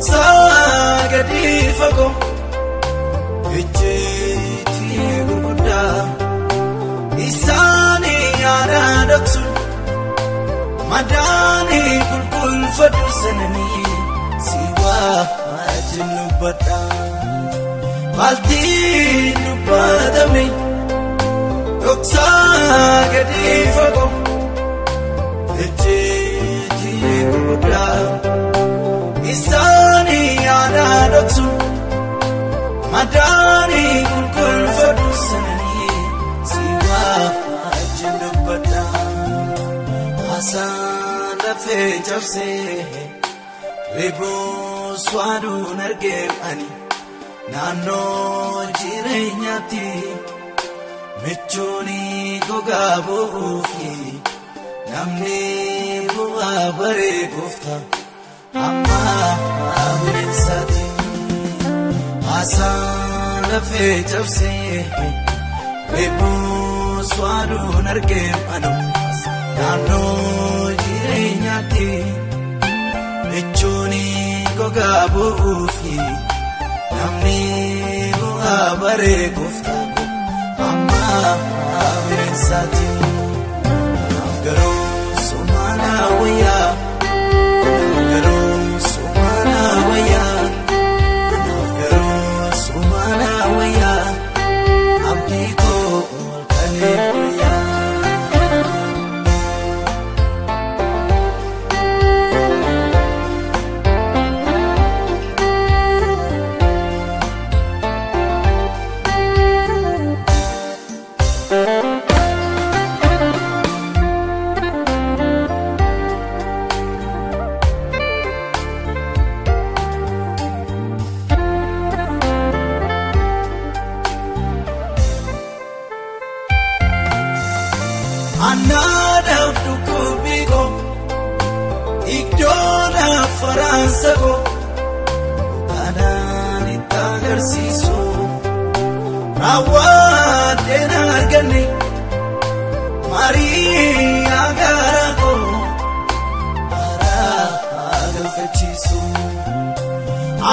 dhoksaa gadi fagoo ejjeetii gurguddaa isaanii yaada dhoksuun madaanii qulqulfadhu sananii si wajjin dubbadha. Maaltiin dubbatamne dhoksaa gadi fagoo. ejjeetii madaanii qulqulfadhu sananii si wajjin dubbadha haasaan lafee cabsee reeboos waaduun argeem ani naannoo jireenyaatti michuun gogaa bu'uufi. Namni bu'aa baree goofta amma bineensaati. Haasaan lafee cabsee reeboos waaduun argeem anu naannoo jireenyaatti michuun gogaa bu'uufi namni bu'aa baree goofta amma bineensaati.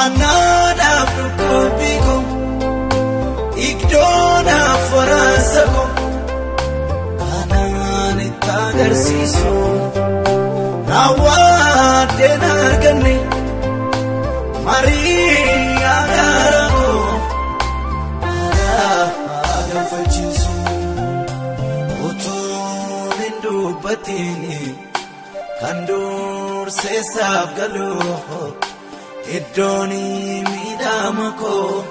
Anaadhaaf dhukkubbii koo iddoodhaaf faraansa koo. Kanaan itti agarsiisu raawwateen arganne marii agaara koo haraa galfachiisu utuun hin dubbatiin kan durseessaaf galu iddoon miidhama koo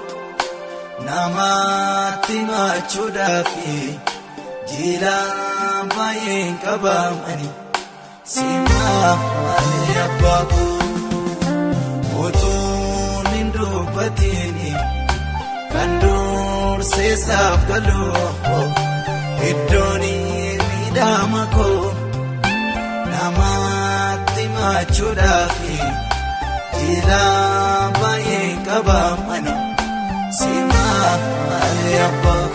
namaatti machuudhaafi. Jiilaan baay'een qabamani simaa malee abbaa koo utuun hin dubbatiin kan durseessaaf galu iddoon miidhama koo namaatti machuudhaafi jiilaan baay'een qabamani simaa malee abbaa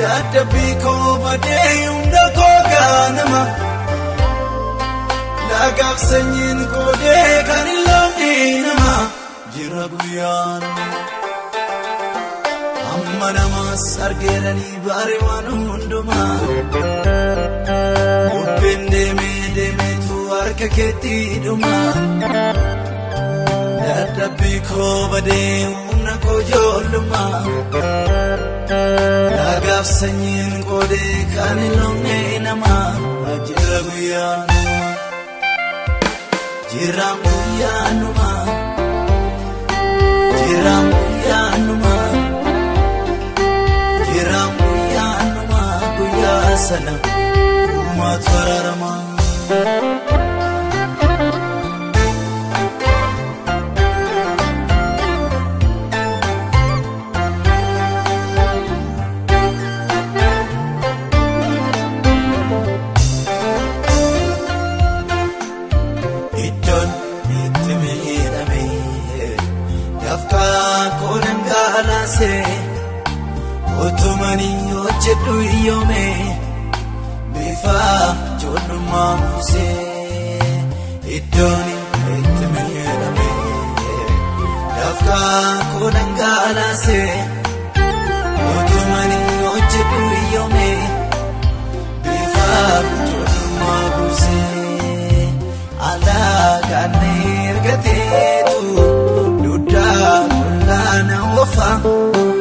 Dadhabbii koo badee humna koo gaanama Laagaaf sanyiin koodee kan hin loonne nama jira guyyaan Amma namas argeeranii baare waan hundumaa Bubbeen deemee deemeetu harka keetti dhuma dadhabbii koo badee humna koo ijoollummaa Naagaaf sanyiin qoodee kan hin loonne namaa jira guyyaa numaa Jiraan guyyaa numaa Jiraan guyyaa numaa Jiraan guyyaa numaa guyyaa sana uumaatu araaramaa. Dhangalaase otumanii hojjedhu iyyoome bifa ijoollummaa muusee iddoon itti miidhame dafqaa koo dhangalaase garrafa.